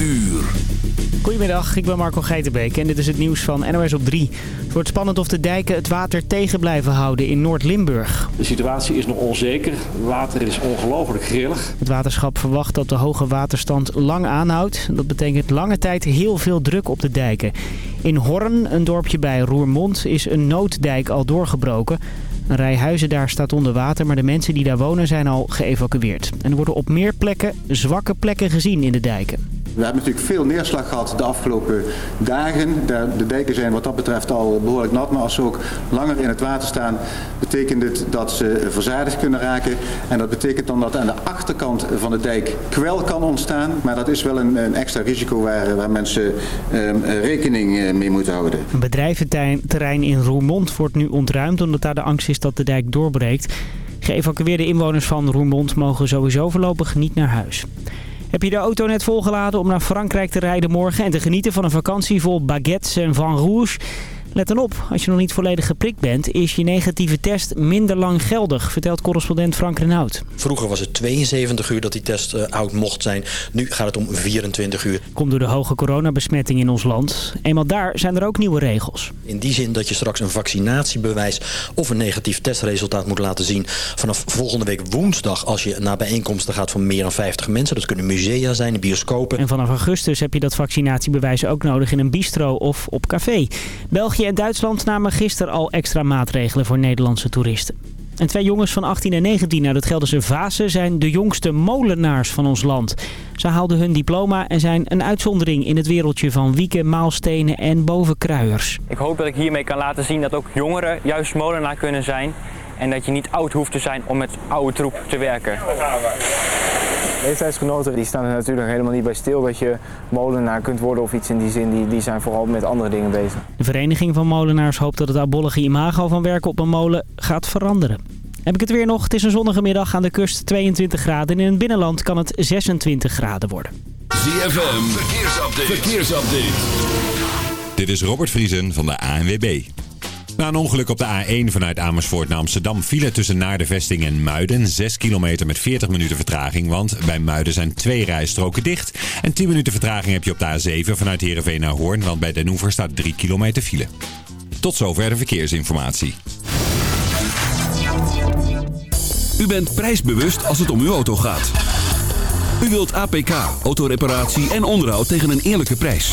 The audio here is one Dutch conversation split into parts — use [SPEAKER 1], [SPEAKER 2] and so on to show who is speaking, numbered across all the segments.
[SPEAKER 1] uur.
[SPEAKER 2] Goedemiddag, ik ben Marco Geitenbeek en dit is het nieuws van NOS op 3. Het wordt spannend of de dijken het water tegen blijven houden in Noord-Limburg.
[SPEAKER 3] De situatie is nog onzeker. Het water is ongelooflijk grillig.
[SPEAKER 2] Het waterschap verwacht dat de hoge waterstand lang aanhoudt. Dat betekent lange tijd heel veel druk op de dijken. In Horn, een dorpje bij Roermond, is een nooddijk al doorgebroken. Een rij huizen daar staat onder water, maar de mensen die daar wonen zijn al geëvacueerd. En er worden op meer plekken zwakke plekken gezien in de dijken.
[SPEAKER 4] We hebben natuurlijk veel neerslag gehad de afgelopen dagen. De dijken zijn wat dat betreft al behoorlijk nat. Maar als ze ook langer in het water staan, betekent het dat ze verzadigd kunnen raken. En dat betekent dan dat aan de achterkant van de dijk kwel kan ontstaan. Maar dat is wel een, een extra risico waar, waar mensen eh, rekening mee moeten houden.
[SPEAKER 2] Een bedrijventerrein in Roermond wordt nu ontruimd omdat daar de angst is dat de dijk doorbreekt. Geëvacueerde inwoners van Roermond mogen sowieso voorlopig niet naar huis. Heb je de auto net volgeladen om naar Frankrijk te rijden morgen en te genieten van een vakantie vol baguettes en van rouge? Let dan op, als je nog niet volledig geprikt bent, is je negatieve test minder lang geldig, vertelt correspondent Frank Renaud.
[SPEAKER 5] Vroeger was het 72 uur dat die test uh, oud mocht zijn. Nu gaat het om 24 uur.
[SPEAKER 2] Komt door de hoge coronabesmetting in ons land. Eenmaal daar zijn er ook nieuwe regels.
[SPEAKER 5] In die zin dat je straks een vaccinatiebewijs of een negatief testresultaat moet laten zien. Vanaf volgende week woensdag als je naar bijeenkomsten gaat van meer dan 50 mensen. Dat kunnen musea zijn, bioscopen.
[SPEAKER 2] En vanaf augustus heb je dat vaccinatiebewijs ook nodig in een bistro of op café. België en Duitsland namen gisteren al extra maatregelen voor Nederlandse toeristen. En twee jongens van 18 en 19 uit het Gelderse Vase zijn de jongste molenaars van ons land. Ze haalden hun diploma en zijn een uitzondering in het wereldje van wieken, maalstenen en bovenkruiers.
[SPEAKER 6] Ik hoop dat ik hiermee kan laten zien dat ook jongeren juist molenaar kunnen zijn. En dat je niet oud hoeft te zijn om met oude troep te werken.
[SPEAKER 7] Leeftijdsgenoten die staan er natuurlijk helemaal niet bij stil dat je molenaar kunt worden of iets in die zin. Die, die zijn vooral met andere dingen bezig.
[SPEAKER 2] De Vereniging van Molenaars hoopt dat het abollige imago van werken op een molen gaat veranderen. Heb ik het weer nog? Het is een zonnige middag aan de kust 22 graden. En in het binnenland kan het 26 graden worden.
[SPEAKER 1] ZFM, verkeersupdate. verkeersupdate. Dit is Robert Vriesen van de ANWB. Na een ongeluk op de A1 vanuit Amersfoort naar Amsterdam file tussen naar de vesting en Muiden. 6 kilometer met 40 minuten vertraging, want bij Muiden zijn twee rijstroken dicht. En 10 minuten vertraging heb je op de A7 vanuit Heerenveen naar Hoorn, want bij Den Hoever staat 3 kilometer file. Tot zover de verkeersinformatie.
[SPEAKER 8] U bent prijsbewust als het om uw auto gaat. U wilt APK, autoreparatie en onderhoud tegen een eerlijke prijs.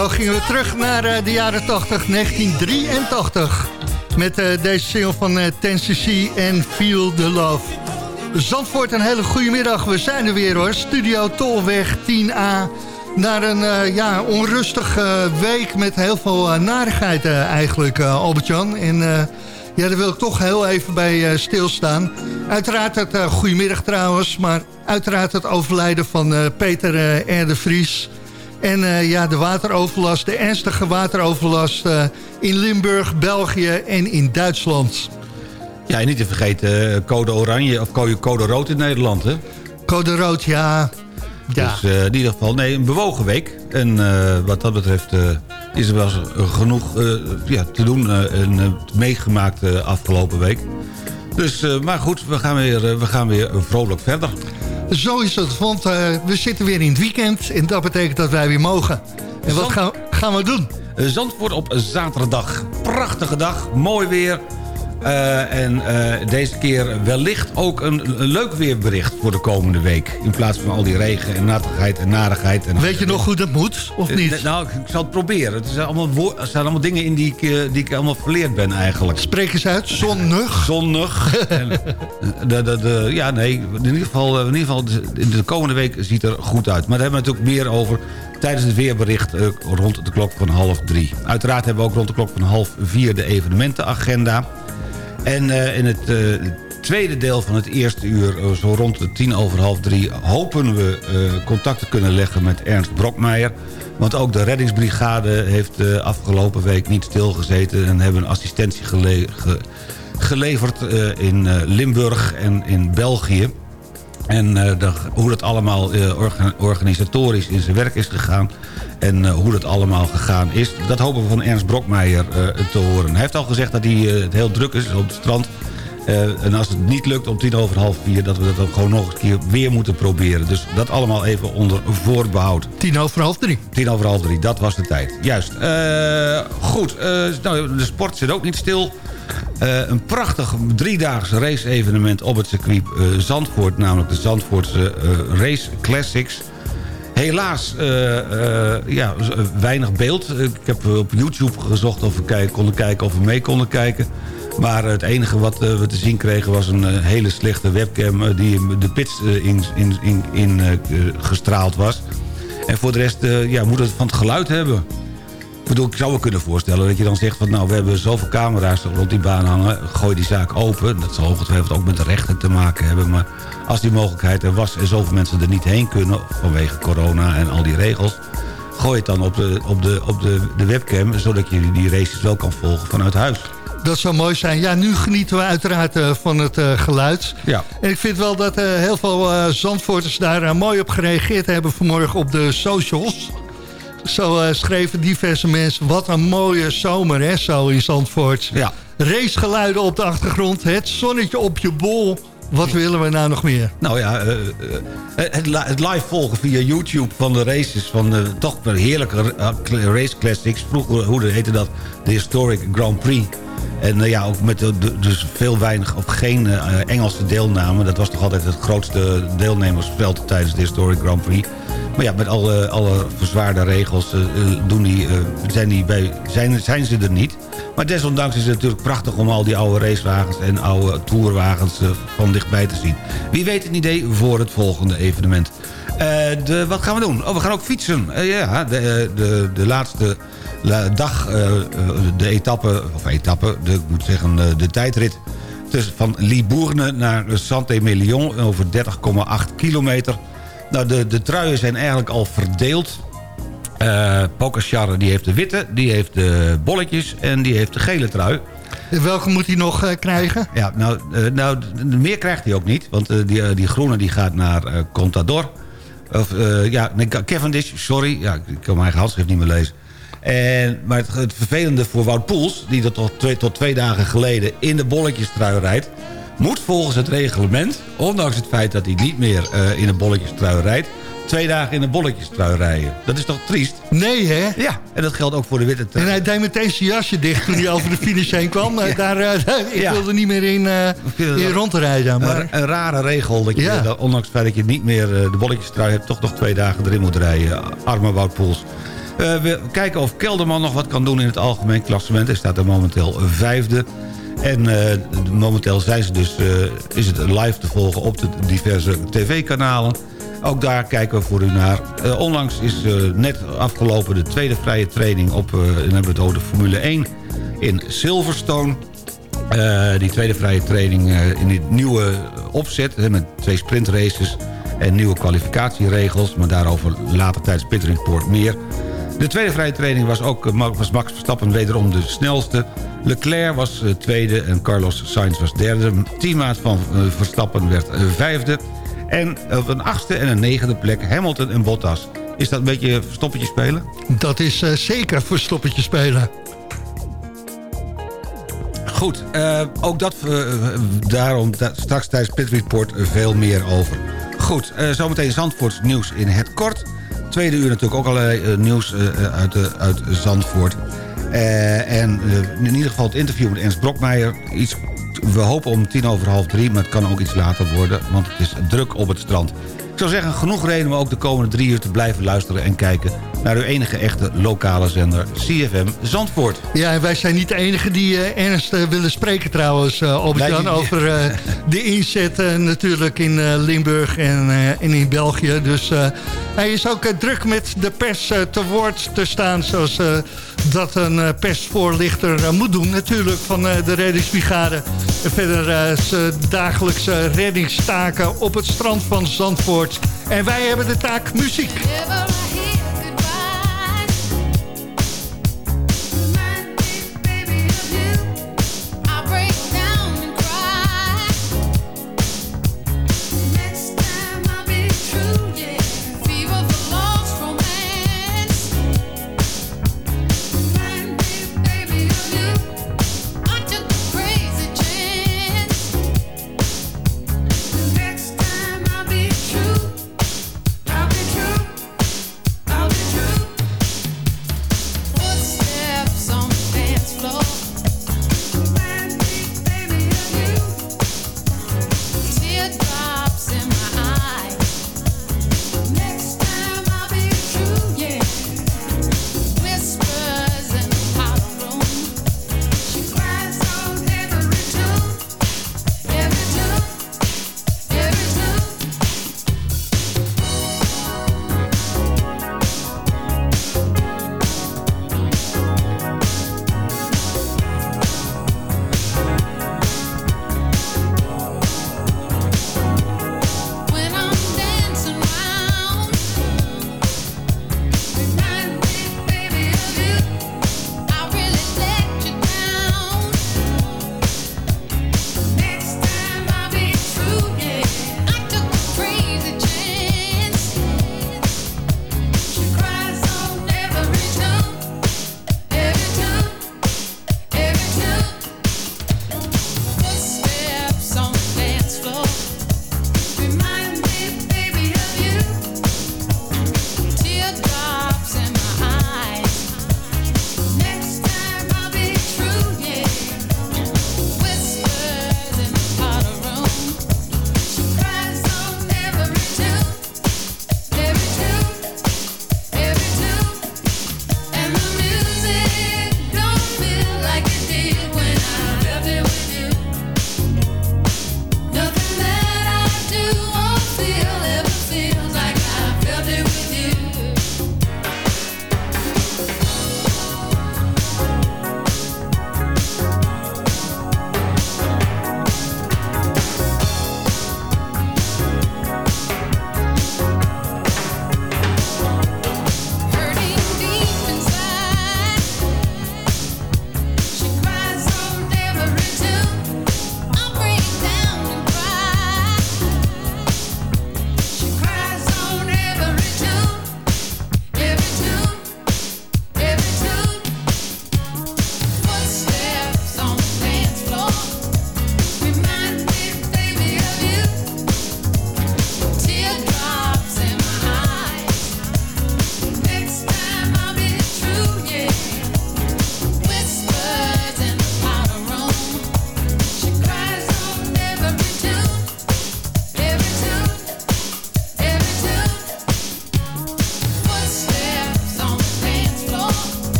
[SPEAKER 9] Radio gingen we terug naar eh, de jaren 80, 1983. Met eh, deze single van uh, Tennessee en Feel the Love. Zandvoort, een hele goede middag. We zijn er weer hoor. Studio Tolweg 10A. Naar een eh, ja, onrustige week met heel veel narigheid eigenlijk, Albert-Jan. En ja, daar wil ik toch heel even bij stilstaan. Uiteraard het, goedemiddag trouwens, maar uiteraard het overlijden van Peter R. de Vries... En uh, ja, de wateroverlast, de ernstige wateroverlast uh, in Limburg, België en in Duitsland.
[SPEAKER 10] Ja, en niet te vergeten uh, code oranje of code, code rood in Nederland, hè?
[SPEAKER 9] Code rood, ja. ja.
[SPEAKER 10] Dus in ieder geval, nee, een bewogen week. En wat dat betreft is er wel genoeg ja, te doen en meegemaakt afgelopen week. Dus, maar goed, we gaan, weer, we gaan weer vrolijk verder.
[SPEAKER 9] Zo is het, want uh, we zitten weer in het weekend en dat betekent dat wij weer mogen. En wat gaan, gaan we doen?
[SPEAKER 10] Zandvoort op zaterdag. Prachtige dag, mooi weer. Uh, en uh, deze keer wellicht ook een, een, leuk weerbericht voor de komende week. In plaats van al die regen en nattigheid en narigheid. En
[SPEAKER 9] Weet je nog hoe dat moet, of niet?
[SPEAKER 10] Uh, nou, ik zal het proberen. Het zijn allemaal, zijn allemaal dingen in die ik, die ik allemaal verleerd ben eigenlijk.
[SPEAKER 9] Spreek eens uit, zonnig.
[SPEAKER 10] Zonnig. en, de, de, de, ja, nee, in ieder geval, in ieder geval de komende week ziet er goed uit. Maar daar hebben we het natuurlijk meer over tijdens het weerbericht rond de klok van half drie. Uiteraard hebben we ook rond de klok van half vier de evenementenagenda. En uh, in het uh, tweede deel van het eerste uur, uh, zo rond de tien over half drie... hopen we contact te kunnen leggen met Ernst Brokmeijer. Want ook de reddingsbrigade heeft afgelopen week niet stilgezeten... en hebben assistentie gele ge geleverd in Limburg en in België. En de, hoe dat allemaal orga organisatorisch in zijn werk is gegaan... En uh, hoe dat allemaal gegaan is. Dat hopen we van Ernst Brokmeijer te horen. Hij heeft al gezegd dat hij het heel druk is op het strand. en als het niet lukt om tien over half vier... dat we dat ook gewoon nog een keer weer moeten proberen. Dus dat allemaal even onder voorbehoud.
[SPEAKER 9] Tien over half drie.
[SPEAKER 10] Tien over half drie, dat was de tijd. Juist. goed, nou, de sport zit ook niet stil. Een prachtig driedaags race-evenement op het circuit Zandvoort. Namelijk de Zandvoortse Race Classics... Helaas, ja, weinig beeld. Ik heb op YouTube gezocht of we konden kijken of we mee konden kijken. Maar het enige wat we te zien kregen was een hele slechte webcam... die de pits in, in, in, in gestraald was. En voor de rest ja, moet het van het geluid hebben. Ik bedoel, ik zou me kunnen voorstellen dat je dan zegt... van nou, we hebben zoveel camera's rond die baan hangen... gooi die zaak open. Dat zal ongetwijfeld ook met de rechten te maken hebben... maar als die mogelijkheid er was en zoveel mensen er niet heen kunnen... vanwege corona en al die regels... gooi het dan op de, op de, op de, de webcam... zodat je die races wel kan volgen vanuit huis.
[SPEAKER 9] Dat zou mooi zijn. Ja, nu genieten we uiteraard eh, van het eh, geluid.
[SPEAKER 10] Ja.
[SPEAKER 9] En ik vind wel dat eh, heel veel Zandvoorters daar mooi op gereageerd hebben vanmorgen op de socials. Zo eh, schreven diverse mensen, wat een mooie zomer hè, zo in Zandvoort.
[SPEAKER 10] Ja.
[SPEAKER 9] Racegeluiden op de achtergrond, het zonnetje op je bol. Wat willen we nou nog meer?
[SPEAKER 10] Nou ja, eh, eh, het, li- het live volgen via YouTube van de races... van de toch wel heerlijke race classics. Vroeger, hoe heette dat? De Historic Grand Prix. En ja, ook met de, dus veel weinig of geen Engelse deelname. Dat was toch altijd het grootste deelnemersveld tijdens de Historic Grand Prix. Maar ja, met alle, alle verzwaarde regels eh, eh, doen die, eh, zijn, die bij, zijn, zijn ze er niet. Maar desondanks is het natuurlijk prachtig om al die oude racewagens en oude tourwagens van dichtbij te zien. Wie weet een idee voor het volgende evenement. De, wat gaan we doen? Oh, we gaan ook fietsen. Ja, de, de, de laatste la- dag, de etappe, of etappe, ik moet zeggen de tijdrit... tussen van Libourne naar Saint-Emilion over 30,8 kilometer. Nou, de, de truien zijn eigenlijk al verdeeld. Pogacar die heeft de witte, die heeft de bolletjes en die heeft de gele trui.
[SPEAKER 9] Welke moet hij nog eh, krijgen?
[SPEAKER 10] Ja, nou, eh, nou, meer krijgt hij ook niet. Want die, die groene die gaat naar Contador. Of, ja, nee, Cavendish, sorry. Ja, ik kan mijn eigen handschrift niet meer lezen. En, maar het, het vervelende voor Wout Poels... die er tot twee, tot twee dagen geleden in de bolletjestrui rijdt... moet volgens het reglement, ondanks het feit dat hij niet meer eh, in de bolletjestrui rijdt... twee dagen in de bolletjestrui rijden. Dat is toch triest?
[SPEAKER 9] Nee, hè?
[SPEAKER 10] Ja, en dat geldt ook voor de witte trui.
[SPEAKER 9] En hij deed meteen zijn jasje dicht toen hij over de finish heen kwam. Daar, eh, ik
[SPEAKER 10] Ja.
[SPEAKER 9] wilde niet meer in,
[SPEAKER 10] het
[SPEAKER 9] in
[SPEAKER 10] wel-
[SPEAKER 9] rond te rijden. Maar...
[SPEAKER 10] Een, een rare regel dat je,
[SPEAKER 9] Ja.
[SPEAKER 10] dat, ondanks het feit dat je niet meer de bolletjestrui hebt... toch nog twee dagen erin moet rijden. Arme Wout Poels. We kijken of Kelderman nog wat kan doen in het algemeen klassement. Hij staat er momenteel vijfde. En eh, momenteel zijn ze dus, eh, is het live te volgen op de diverse tv-kanalen. Ook daar kijken we voor u naar. Eh, onlangs is net afgelopen de tweede vrije training op... hebben we het over de Formule 1 in Silverstone. Die tweede vrije training in dit nieuwe opzet... Met twee sprintraces en nieuwe kwalificatieregels... maar daarover later tijdens meer. De tweede vrije training was ook eh, was Max Verstappen wederom de snelste. Leclerc was eh, tweede en Carlos Sainz was derde. Teammaat van eh, Verstappen werd vijfde. En op een achtste en een negende plek Hamilton en Bottas. Is dat een beetje verstoppertje spelen?
[SPEAKER 9] Dat is eh, zeker voor stoppetje spelen.
[SPEAKER 10] Goed, ook dat, daarom da- straks tijdens Pit Report veel meer over. Goed, zometeen Zandvoorts nieuws in het kort. Tweede uur natuurlijk ook allerlei eh, nieuws eh, eh, uit, uit Zandvoort. En in ieder geval het interview met Ernst Brokmeijer. Iets, we hopen om tien over half drie, maar het kan ook iets later worden... want het is druk op het strand. Ik zou zeggen, genoeg reden om ook de komende drie uur te blijven luisteren... en kijken naar uw enige echte lokale zender CFM Zandvoort.
[SPEAKER 9] Ja, en wij zijn niet de enige die eh, Ernst eh, willen spreken trouwens, uh, Albert-Jan... Over de inzet natuurlijk in Limburg en, en in België. Dus hij is ook druk met de pers te woord te staan... zoals dat een eh, persvoorlichter eh, moet doen natuurlijk van eh, de reddingsbrigade. En verder dagelijkse reddingstaken op het strand van Zandvoort. En wij hebben de taak muziek.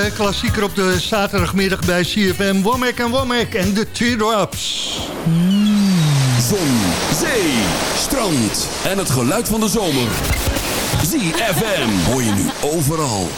[SPEAKER 9] Klassieker op de zaterdagmiddag bij CFM. Womack en Womack en de Teardrops.
[SPEAKER 11] Zon, zee, strand en het geluid van de zomer. ZFM hoor je nu overal.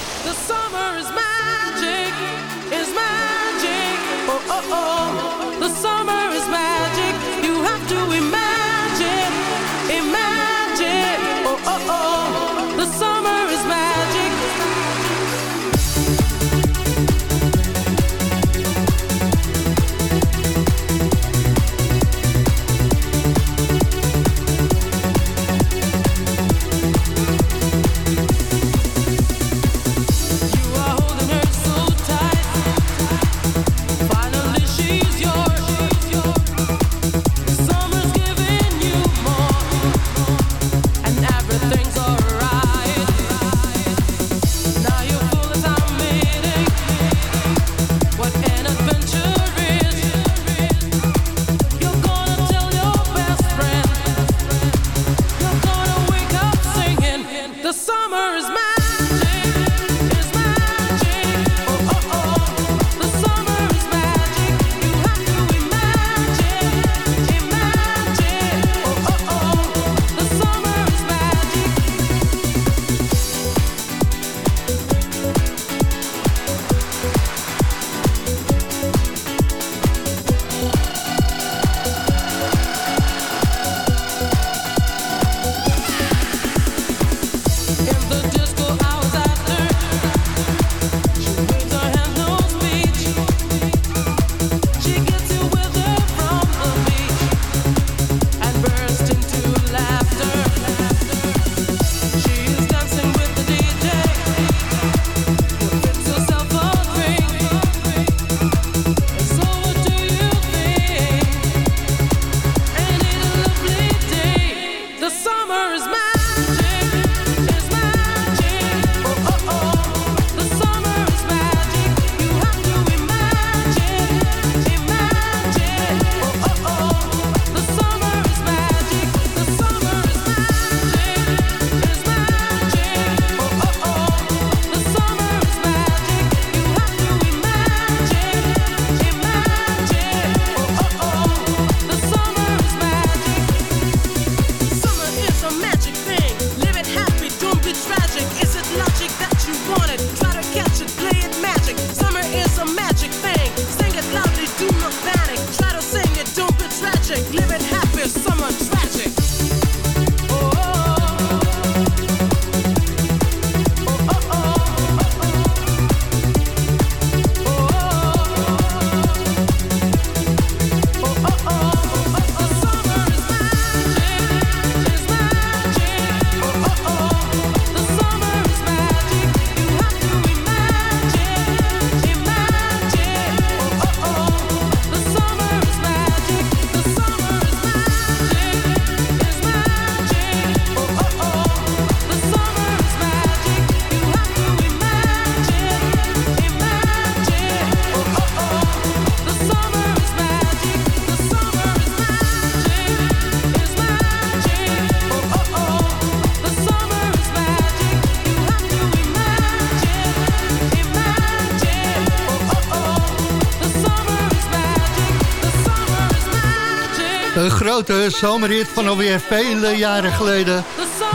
[SPEAKER 9] Grote zomerhit van alweer vele jaren geleden.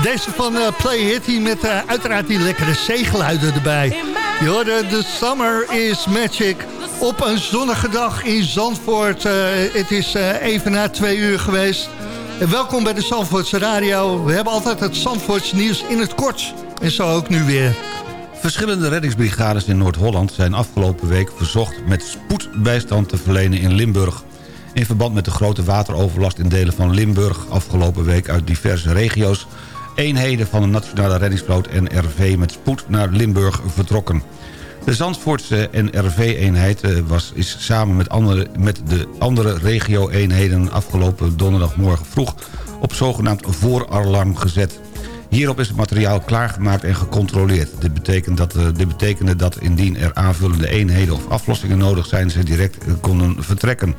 [SPEAKER 9] Deze van eh, Play Hit, hier met eh, uiteraard die lekkere zeegeluiden erbij. Je hoorde The Summer is Magic op een zonnige dag in Zandvoort. Eh, het is even na twee uur geweest. Welkom bij de Zandvoortse Radio. We hebben altijd het Zandvoorts nieuws in het kort. En zo ook nu weer.
[SPEAKER 10] Verschillende reddingsbrigades in Noord-Holland zijn afgelopen week verzocht met spoedbijstand te verlenen in Limburg. In verband met de grote wateroverlast in delen van Limburg afgelopen week uit diverse regio's... eenheden van de Nationale Reddingsvloot en RV met spoed naar Limburg vertrokken. De Zandvoortse NRV-eenheid eh, was, is samen met, andere, met de andere regio-eenheden afgelopen donderdagmorgen vroeg op zogenaamd vooralarm gezet. Hierop is het materiaal klaargemaakt en gecontroleerd. Dit, betekent dat, eh, dit betekende dat indien er aanvullende eenheden of aflossingen nodig zijn... ze direct eh, konden vertrekken.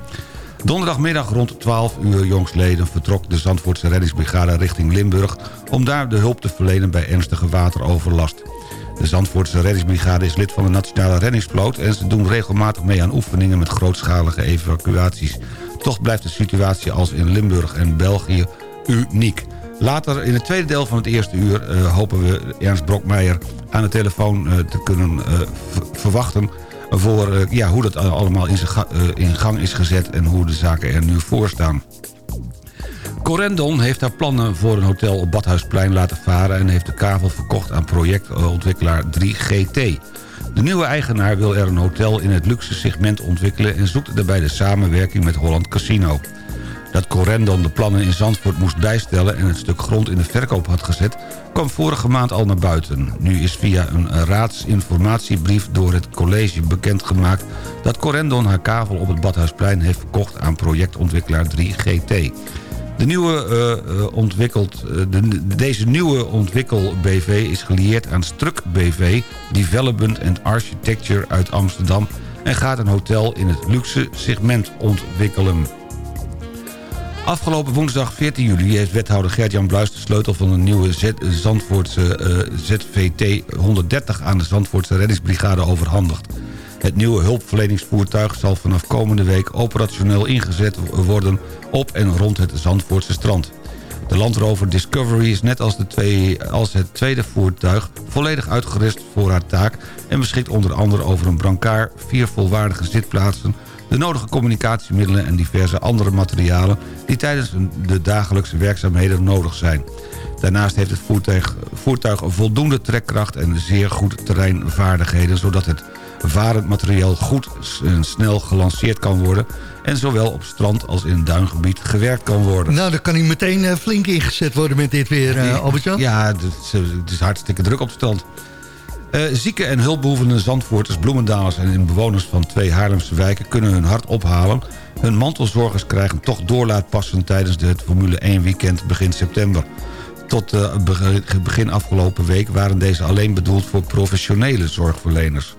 [SPEAKER 10] Donderdagmiddag rond 12 uur jongsleden vertrok de Zandvoortse reddingsbrigade richting Limburg... om daar de hulp te verlenen bij ernstige wateroverlast. De Zandvoortse reddingsbrigade is lid van de Nationale Reddingsvloot... en ze doen regelmatig mee aan oefeningen met grootschalige evacuaties. Toch blijft de situatie als in Limburg en België uniek. Later in het tweede deel van het eerste uur eh, hopen we Ernst Brokmeijer aan de telefoon eh, te kunnen eh, verwachten... voor eh, ja, hoe dat allemaal in, eh, in gang is gezet en hoe de zaken er nu voor staan. Corendon heeft haar plannen voor een hotel op Badhuisplein laten varen... en heeft de kavel verkocht aan projectontwikkelaar 3GT. De nieuwe eigenaar wil er een hotel in het luxe segment ontwikkelen... en zoekt daarbij de samenwerking met Holland Casino. Dat Corendon de plannen in Zandvoort moest bijstellen... en het stuk grond in de verkoop had gezet... kwam vorige maand al naar buiten. Nu is via een raadsinformatiebrief door het college bekendgemaakt... dat Corendon haar kavel op het Badhuisplein heeft verkocht... aan projectontwikkelaar 3GT. De nieuwe, eh, eh, ontwikkeld, eh, de, deze nieuwe ontwikkel BV is gelieerd aan Struk BV... Development and Architecture uit Amsterdam... en gaat een hotel in het luxe segment ontwikkelen. Afgelopen woensdag 14 juli heeft wethouder Gert-Jan Bluis... de sleutel van een nieuwe Zandvoortse eh, ZVT 130 aan de Zandvoortse reddingsbrigade overhandigd. Het nieuwe hulpverleningsvoertuig zal vanaf komende week operationeel ingezet worden op en rond het Zandvoortse strand. De Land Rover Discovery is net als, de twee, als het tweede voertuig volledig uitgerust voor haar taak... en beschikt onder andere over een brancard, vier volwaardige zitplaatsen... de nodige communicatiemiddelen en diverse andere materialen... die tijdens de dagelijkse werkzaamheden nodig zijn. Daarnaast heeft het voertuig, voertuig voldoende trekkracht en zeer goed terreinvaardigheden... zodat het varend materiaal goed en snel gelanceerd kan worden... en zowel op strand als in duingebied gewerkt kan worden.
[SPEAKER 9] Nou, dan kan hij meteen eh, flink ingezet worden met dit weer, eh Albert-Jan.
[SPEAKER 10] Ja, het is, het is hartstikke druk op het strand. Eh, zieke en hulpbehoevende Zandvoorters, Bloemendalers en inbewoners van twee Haarlemse wijken kunnen hun hart ophalen. Hun mantelzorgers krijgen toch doorlaatpassen tijdens het Formule 1 weekend begin september. Tot be- begin afgelopen week waren deze alleen bedoeld voor professionele zorgverleners.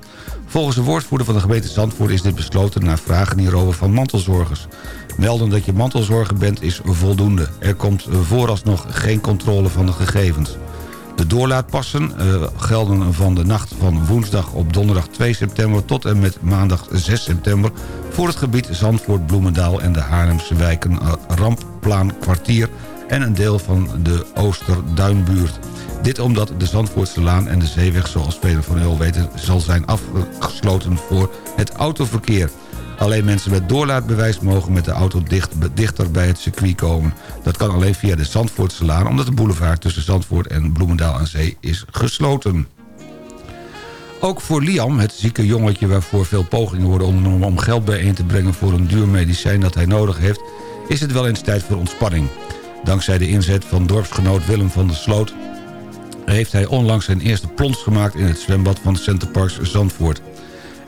[SPEAKER 10] Volgens de woordvoerder van de gemeente Zandvoort is dit besloten... na vragen hierover van mantelzorgers. Melden dat je mantelzorger bent is voldoende. Er komt vooralsnog geen controle van de gegevens. De doorlaatpassen eh, gelden van de nacht van woensdag op donderdag 2 september... tot en met maandag 6 september... voor het gebied Zandvoort, Bloemendaal en de Haarlemse wijken... eh, Rampplaan Kwartier en een deel van de Oosterduinbuurt. Dit omdat de Zandvoortse Laan en de zeeweg, zoals velen van u al weten... zal zijn afgesloten voor het autoverkeer. Alleen mensen met doorlaatbewijs mogen met de auto dicht, dichter bij het circuit komen. Dat kan alleen via de Zandvoortse Laan... omdat de boulevard tussen Zandvoort en Bloemendaal aan Zee is gesloten. Ook voor Liam, het zieke jongetje waarvoor veel pogingen worden ondernomen... om geld bijeen te brengen voor een duur medicijn dat hij nodig heeft... is het wel eens tijd voor ontspanning. Dankzij de inzet van dorpsgenoot Willem van der Sloot... heeft hij onlangs zijn eerste plons gemaakt in het zwembad van Centerparks Zandvoort.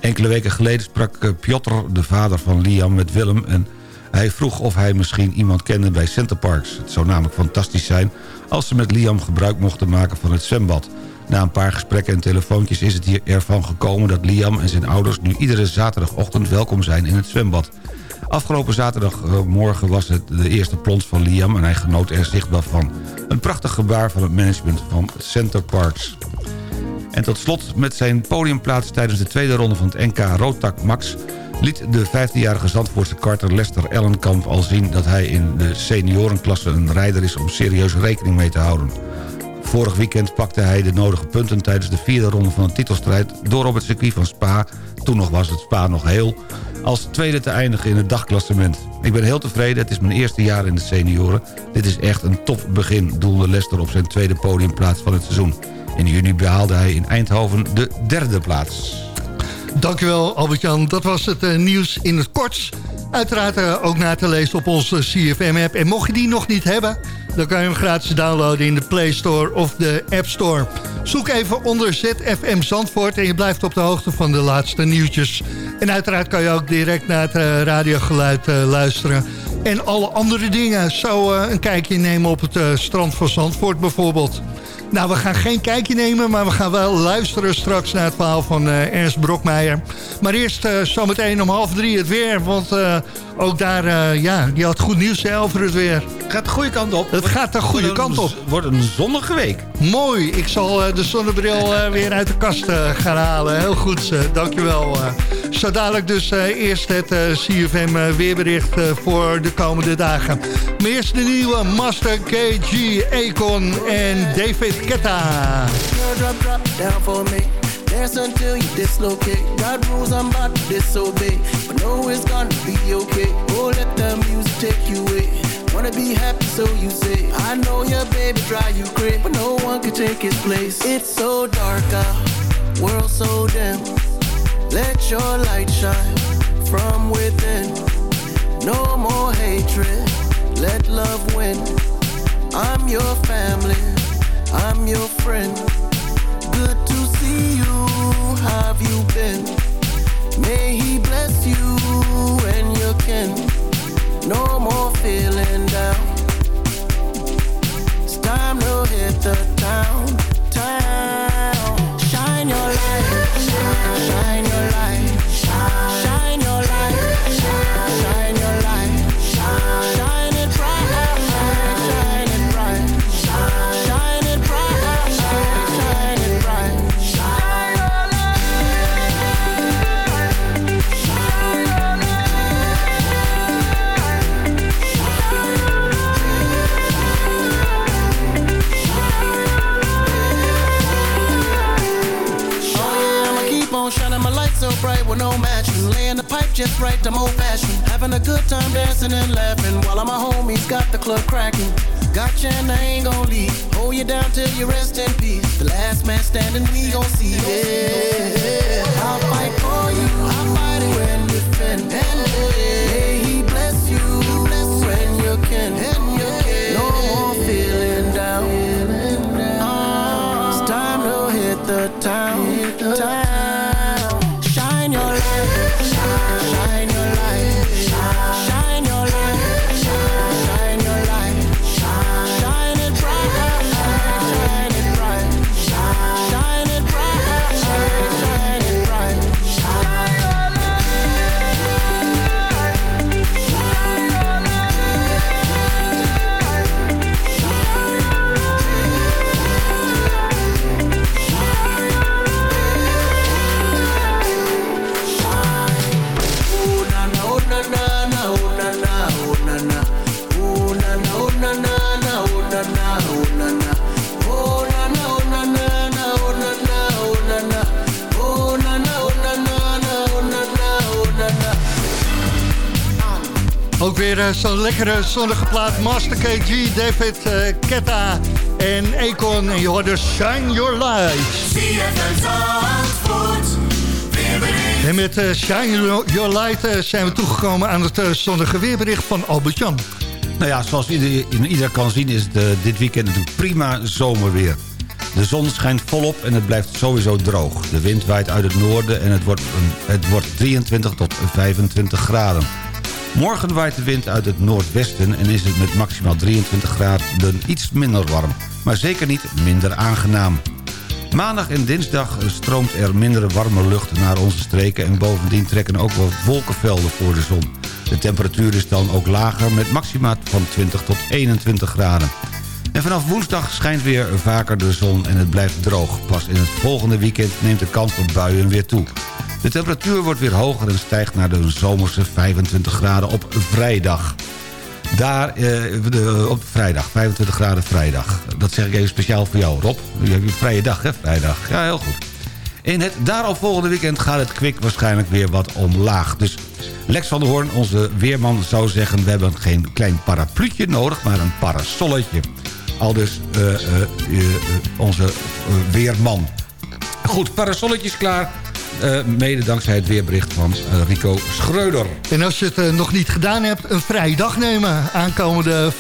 [SPEAKER 10] Enkele weken geleden sprak eh, Piotr, de vader van Liam, met Willem... en hij vroeg of hij misschien iemand kende bij Centerparks. Het zou namelijk fantastisch zijn als ze met Liam gebruik mochten maken van het zwembad. Na een paar gesprekken en telefoontjes is het hier ervan gekomen... dat Liam en zijn ouders nu iedere zaterdagochtend welkom zijn in het zwembad. Afgelopen zaterdagmorgen was het de eerste plons van Liam... en hij genoot er zichtbaar van. Een prachtig gebaar van het management van Center Parks. En tot slot met zijn podiumplaats tijdens de tweede ronde van het NK Rotak Max... liet de 15-jarige Zandvoortse karter Lester Ellenkamp al zien... dat hij in de seniorenklasse een rijder is om serieus rekening mee te houden. Vorig weekend pakte hij de nodige punten tijdens de vierde ronde van de titelstrijd... door op het circuit van Spa, toen nog was het Spa nog heel... als tweede te eindigen in het dagklassement. Ik ben heel tevreden, het is mijn eerste jaar in de senioren. Dit is echt een top begin, doelde Lester op zijn tweede podiumplaats van het seizoen. In juni behaalde hij in Eindhoven de derde plaats.
[SPEAKER 9] Dankjewel Albert-Jan. Dat was het eh, nieuws in het kort. Uiteraard eh, ook na te lezen op onze CFM-app. En mocht je die nog niet hebben... dan kan je hem gratis downloaden in de Play Store of de App Store. Zoek even onder ZFM Zandvoort... en je blijft op de hoogte van de laatste nieuwtjes. En uiteraard kan je ook direct naar het eh, radiogeluid luisteren. En alle andere dingen. Zo een kijkje nemen op het strand van Zandvoort bijvoorbeeld. Nou, we gaan geen kijkje nemen, maar we gaan wel luisteren straks naar het verhaal van eh, Ernst Brokmeijer. Maar eerst eh, zometeen om half drie het weer, want eh, ook daar, ja, die had goed nieuws hè, over het weer.
[SPEAKER 10] Gaat de goede kant op.
[SPEAKER 9] Het gaat de goede kant op.
[SPEAKER 10] Wordt een zonnige week.
[SPEAKER 9] Mooi, ik zal de zonnebril weer uit de kast gaan halen. Heel goed, dankjewel. Zo dadelijk dus eerst het CFM weerbericht voor de komende dagen. Maar eerst de nieuwe Master KG, Akon en David
[SPEAKER 12] Girl, drop, drop down for me. Dance until you dislocate. God rules, I'm about to disobey. But it's gonna be okay. Oh, let the music take you away. Wanna be happy, so you say. I know your baby drive you crazy, but no one can take his place. It's so dark out, world so dim. Let your light shine from within. No more hatred, let love win. I'm your family, I'm your friend. Good to see you, dancing and laughing while all my homies got the club cracking. Gotcha and I ain't gon' leave. Hold you down till you rest in peace. The last man standing, we gon' see. Yeah,
[SPEAKER 9] eh, zo'n lekkere zonnige plaat. Master KG, David eh, Ketta en Akon. En je hoort dus Shine Your Light. En met eh, Shine Your Light zijn we toegekomen aan het zonnige weerbericht van Albert-Jan.
[SPEAKER 10] Nou ja, zoals ieder, ieder kan zien is dit weekend natuurlijk prima zomerweer. De zon schijnt volop en het blijft sowieso droog. De wind waait uit het noorden en het wordt, het wordt 23 tot 25 graden. Morgen waait de wind uit het noordwesten en is het met maximaal 23 graden iets minder warm. Maar zeker niet minder aangenaam. Maandag en dinsdag stroomt er minder warme lucht naar onze streken... en bovendien trekken ook wat wolkenvelden voor de zon. De temperatuur is dan ook lager met maxima van 20 tot 21 graden. En vanaf woensdag schijnt weer vaker de zon en het blijft droog. Pas in het volgende weekend neemt de kans op buien weer toe. De temperatuur wordt weer hoger en stijgt naar de zomerse 25 graden op vrijdag. Daar, eh, op vrijdag, 25 graden vrijdag. Dat zeg ik even speciaal voor jou, Rob. Je hebt je vrije dag, hè, vrijdag. Ja, heel goed. In het daaropvolgende weekend gaat het kwik waarschijnlijk weer wat omlaag. Dus Lex van der Hoorn, onze weerman, zou zeggen... we hebben geen klein parapluutje nodig, maar een parasolletje. Al dus eh, eh, eh, onze weerman. Goed, parasolletjes klaar. Eh, mede dankzij het weerbericht van eh, Rico Schreuder.
[SPEAKER 9] En als je het eh, nog niet gedaan hebt, een vrije dag nemen. Aankomende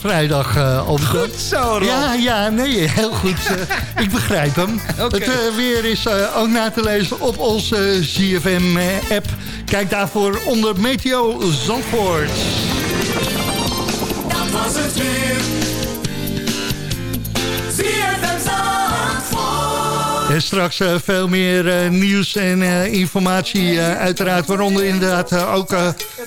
[SPEAKER 9] vrijdag, eh Albert-Jan.
[SPEAKER 10] Goed zo, Rob.
[SPEAKER 9] Ja, ja, nee, heel goed. ik begrijp hem.
[SPEAKER 10] Oké.
[SPEAKER 9] Het weer is eh, ook na te lezen op onze ZFM-app. Kijk daarvoor onder Meteo Zandvoort.
[SPEAKER 13] Dat was het weer.
[SPEAKER 9] En straks eh, veel meer eh, nieuws en eh, informatie uiteraard. Waaronder inderdaad ook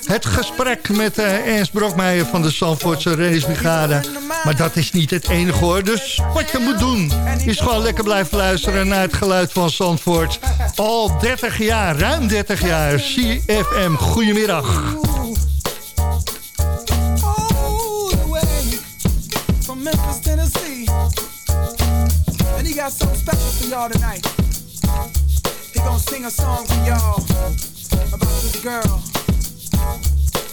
[SPEAKER 9] het gesprek met Ernst Brokmeijer van de Zandvoortse Racebrigade. Maar dat is niet het enige hoor. Dus wat je moet doen is gewoon lekker blijven luisteren naar het geluid van Zandvoort. Al 30 jaar, ruim 30 jaar. CFM, goedemiddag.
[SPEAKER 12] got something special for y'all tonight. He gonna sing a song for y'all about this girl.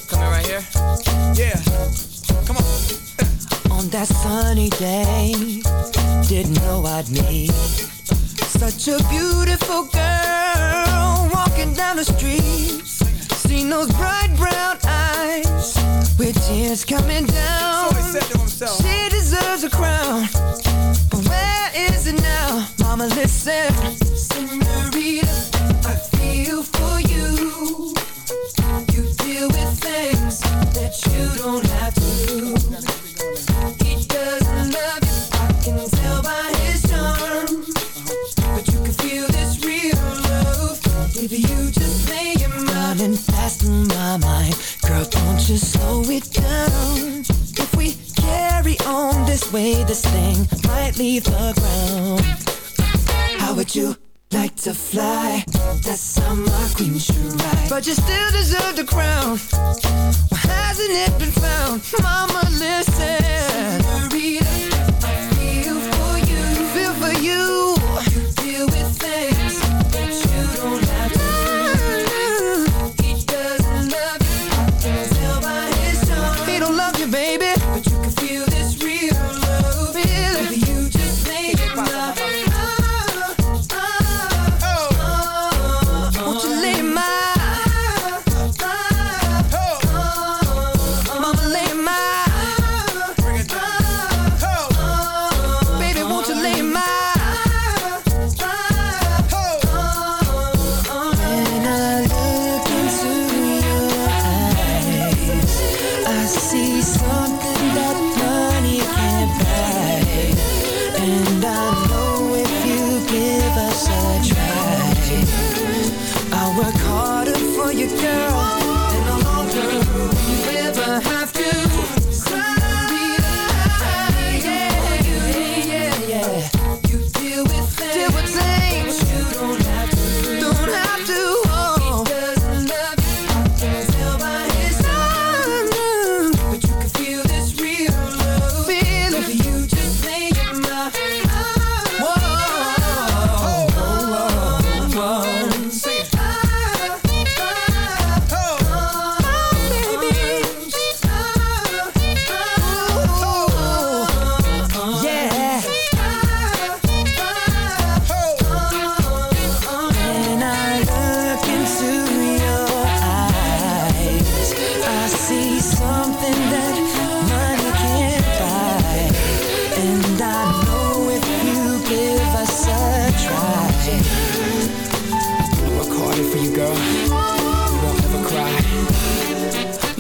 [SPEAKER 12] Coming right here? Yeah. Come on.
[SPEAKER 14] On that sunny day, didn't know I'd meet such a beautiful girl walking down the street. Seen those bright brown eyes with tears coming down.
[SPEAKER 12] So he said to himself.
[SPEAKER 14] She deserves a crown, but where is it now? Mama, listen, Senorita, I feel for you. You deal with things that you don't have to. He doesn't love you, I can tell by his charm. But you can feel this real love if you just lay your mind and fast in my mind. Girl, don't you slow it down. If we carry on this way, this thing might leave the ground. How would you like to fly? That's how my queen should ride. But you still deserve the crown. Why hasn't it been found? Mama,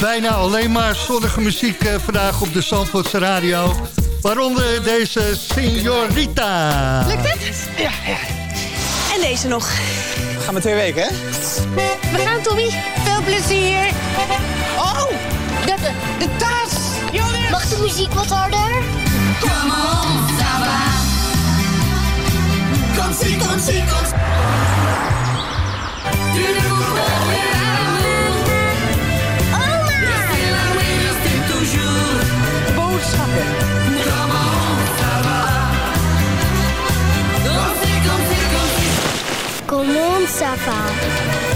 [SPEAKER 9] Bijna alleen maar zonnige muziek eh, vandaag op de Zandvoortse radio. Waaronder deze Signorita.
[SPEAKER 15] Lukt het? Ja, ja. En deze nog.
[SPEAKER 16] Gaan we twee weken, hè?
[SPEAKER 15] We gaan, Tommy. Veel plezier. Oh, de, de, de tas. Mag de muziek wat harder? Come on, Saba.
[SPEAKER 12] Come see, come see, come
[SPEAKER 13] Au monde, ça.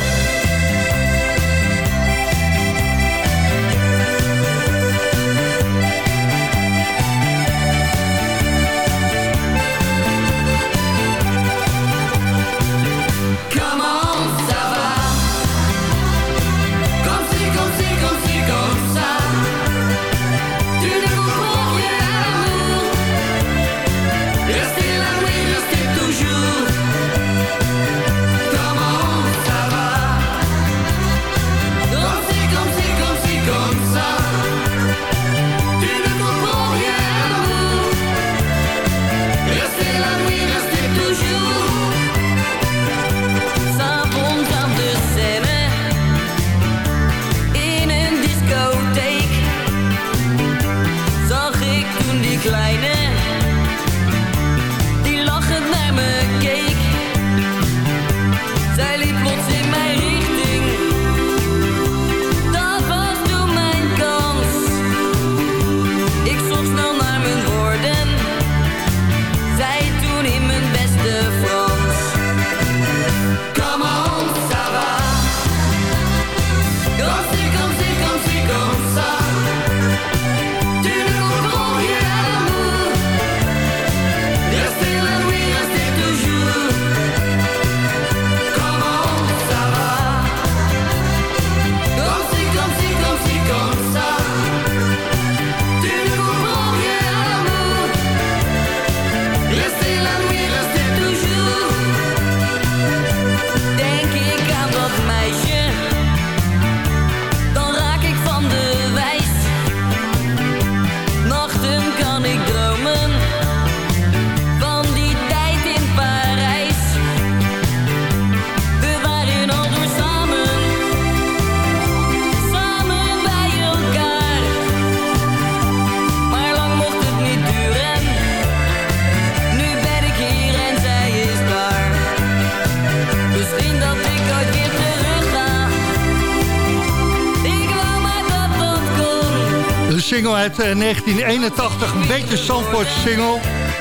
[SPEAKER 9] Single uit eh, 1981, een beetje Zandvoort single.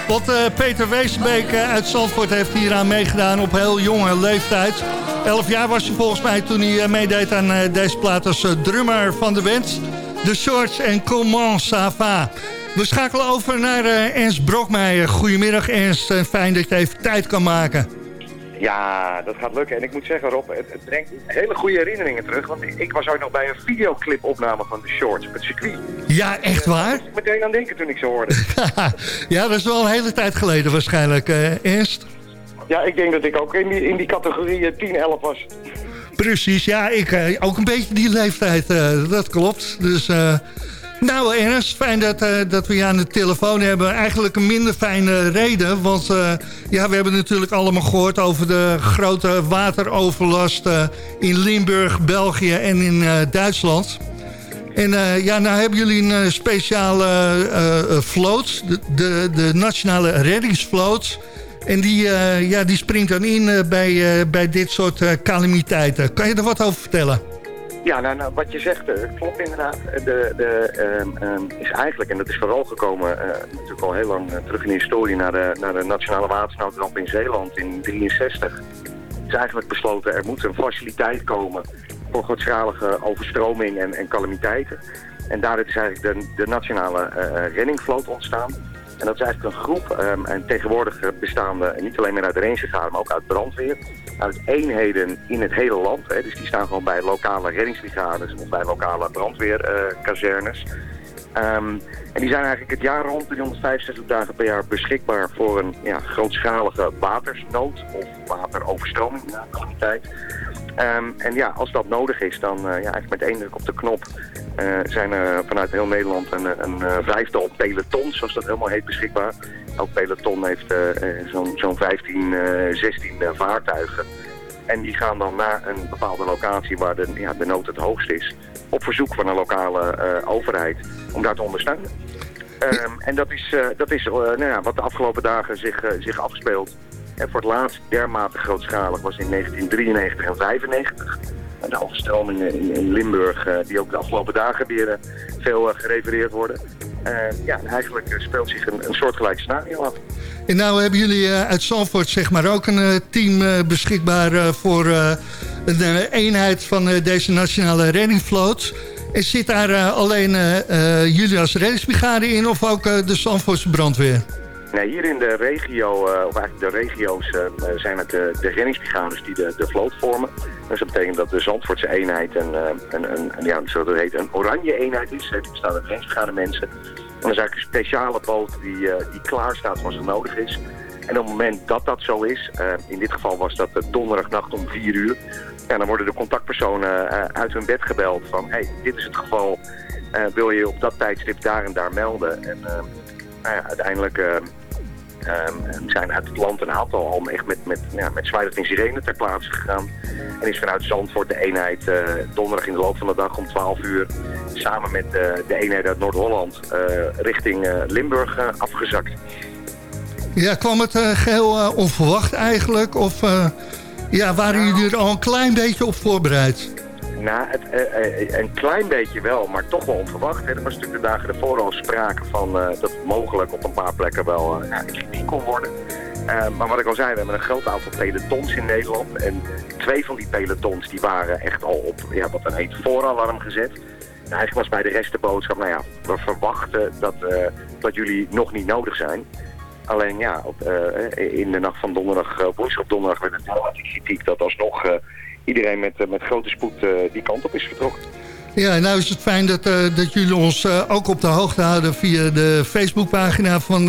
[SPEAKER 9] Want eh, Peter Weesbeek eh, uit Zandvoort heeft hieraan meegedaan op heel jonge leeftijd. Elf jaar was hij volgens mij toen hij eh, meedeed aan deze plaat als drummer van de band. De Shorts en Comment ça va. We schakelen over naar Ernst Brokmeijer. Goedemiddag Ernst, fijn dat je even tijd kan maken.
[SPEAKER 17] Ja, dat gaat lukken. En ik moet zeggen, Rob, het, het brengt hele goede herinneringen terug. Want ik, ik was ook nog bij een videoclipopname van de Shorts op het circuit.
[SPEAKER 9] Ja, echt waar?
[SPEAKER 17] Ik meteen aan denken toen ik ze hoorde.
[SPEAKER 9] ja, dat is wel een hele tijd geleden waarschijnlijk, eh, Ernst.
[SPEAKER 17] ja, ik denk dat ik ook in die, in die categorie eh, 10, 11 was.
[SPEAKER 9] Precies, ja, ik eh, ook een beetje die leeftijd, eh, dat klopt. Dus, eh, nou Ernst, fijn dat, eh, dat we je aan de telefoon hebben. Eigenlijk een minder fijne reden, want eh, ja, we hebben natuurlijk allemaal gehoord over de grote wateroverlast eh, in Limburg, België en in Duitsland. En ja, nou hebben jullie een speciale vloot, de, de, de nationale reddingsvloot. En die, ja, die springt dan in bij, bij dit soort calamiteiten. Kan je er wat over vertellen?
[SPEAKER 17] Ja, nou, nou, wat je zegt eh, klopt inderdaad. De, de, ehm, ehm, is eigenlijk, en dat is vooral gekomen eh, natuurlijk al heel lang eh, terug in de historie... naar de, naar de Nationale Watersnoodramp in Zeeland in 63. is eigenlijk besloten, er moet een faciliteit komen... voor grootschalige overstroming en, en calamiteiten. En daaruit is eigenlijk de, de Nationale Reddingvloot ontstaan... En dat is eigenlijk een groep, ehm, en tegenwoordig eh, bestaande niet alleen maar uit rangegaarden, maar ook uit brandweer. Uit eenheden in het hele land. Hè. Dus die staan gewoon bij lokale reddingsbrigades of bij lokale brandweerkazernes. Ehm, en die zijn eigenlijk het jaar rond 365 dagen per jaar beschikbaar voor een ja, grootschalige watersnood of wateroverstroming, ja, calamiteit. Ehm, en ja, als dat nodig is, dan eh, ja, eigenlijk met één druk op de knop eh, zijn er vanuit heel Nederland een, een eh, vijftal pelotons, zoals dat helemaal heet, beschikbaar. Elk peloton heeft eh, eh, zo'n zo'n 15, eh, 16 eh, vaartuigen. En die gaan dan naar een bepaalde locatie waar de, ja, de nood het hoogst is. Op verzoek van een lokale eh, overheid om daar te ondersteunen. Ehm, en dat is, eh, dat is eh, nou ja, wat de afgelopen dagen zich, eh, zich afspeelt. En voor het laatst dermate grootschalig was in 1993 en 95. De overstromingen in, Limburg, eh, die ook de afgelopen dagen weer eh, veel eh, gerefereerd worden. Ja, en eigenlijk speelt zich een, een soortgelijk scenario af.
[SPEAKER 9] En nou hebben jullie uit Zandvoort zeg maar ook een team beschikbaar voor eh, eenheid van deze nationale reddingvloot. En zit daar alleen jullie als reddingsbrigade in of ook de Zandvoortse brandweer?
[SPEAKER 17] Hier in de regio, eh, of eigenlijk de regio's, eh, eh, zijn het de, de die de, de vloot vormen. Dus dat betekent dat de Zandvoortse eenheid een, een, een, ja, zo dat heet, een oranje eenheid is. Er bestaan uit reddingsbrigade mensen. En dat is eigenlijk een speciale boot die, die klaar staat als het nodig is. En op het moment dat dat zo is, in dit geval was dat donderdagnacht om 4 uur. Ja, dan worden de contactpersonen uit hun bed gebeld van, hey, dit is het geval. Wil je op dat tijdstip daar en daar melden? En nou ja, uiteindelijk ehm, zijn uit het land een aantal al echt met, met, ja, met sirene ter plaatse gegaan. En is vanuit Zandvoort de eenheid eh, donderdag in de loop van de dag om 12 uur samen met eh, de eenheid uit Noord-Holland eh, richting Limburg afgezakt.
[SPEAKER 9] Ja, kwam het eh, geheel eh, onverwacht eigenlijk? Of ja, waren jullie er al een klein beetje op voorbereid?
[SPEAKER 17] Nou, het, eh, eh, een klein beetje wel, maar toch wel onverwacht. Hè. Er was natuurlijk de dagen ervoor al sprake van eh, dat het mogelijk op een paar plekken wel eh, kritiek kon worden. Eh, maar wat ik al zei, we hebben een groot aantal pelotons in Nederland. En twee van die pelotons die waren echt al op ja, wat dan heet vooralarm gezet. En eigenlijk was bij de rest de boodschap, nou ja, we verwachten dat, eh, dat jullie nog niet nodig zijn. Alleen ja, op, eh, in de nacht van donderdag, woensdag donderdag werd het wel kritiek dat alsnog eh, iedereen met, eh, met grote spoed eh, die kant op is vertrokken.
[SPEAKER 9] Ja, nou is het fijn dat, eh, dat jullie ons ook op de hoogte houden via de Facebookpagina van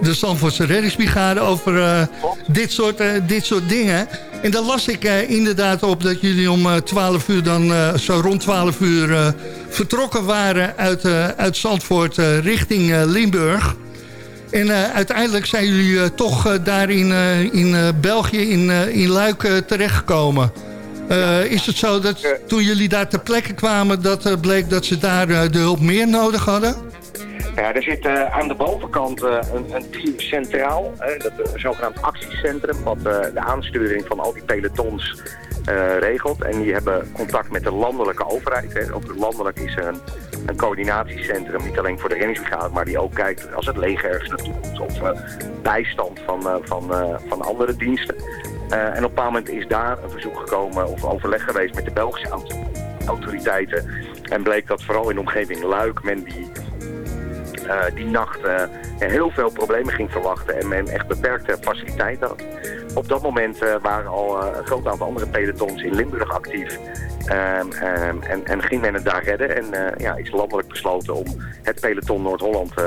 [SPEAKER 9] de Zandvoortse Reddingsbrigade over dit, soort, dit soort dingen. En daar las ik inderdaad op dat jullie om eh, 12 uur dan, zo rond 12 uur, vertrokken waren uit, uit Zandvoort richting Limburg. En uiteindelijk zijn jullie toch daar in, in België, in, in Luik, terechtgekomen. Eh, is het zo dat toen jullie daar ter plekke kwamen... dat eh, bleek dat ze daar eh, de hulp meer nodig hadden?
[SPEAKER 17] Ja, er zit aan de bovenkant een, een team centraal, hè, dat zogenaamd actiecentrum, wat de aansturing van al die pelotons regelt. En die hebben contact met de landelijke overheid. Hè. Ook landelijk is er een, een coördinatiecentrum, niet alleen voor de reddingsbrigade, maar die ook kijkt als het leger ergens naartoe komt of bijstand van, van, van andere diensten. Eh, en op een bepaald moment is daar een verzoek gekomen of overleg geweest met de Belgische auto- autoriteiten. En bleek dat vooral in de omgeving Luik men die eh, die nacht eh, heel veel problemen ging verwachten en men echt beperkte faciliteiten had. Op dat moment waren al een groot aantal andere pelotons in Limburg actief. Ehm, ehm, en, en ging men het daar redden en eh, ja, is landelijk besloten om het peloton Noord-Holland eh,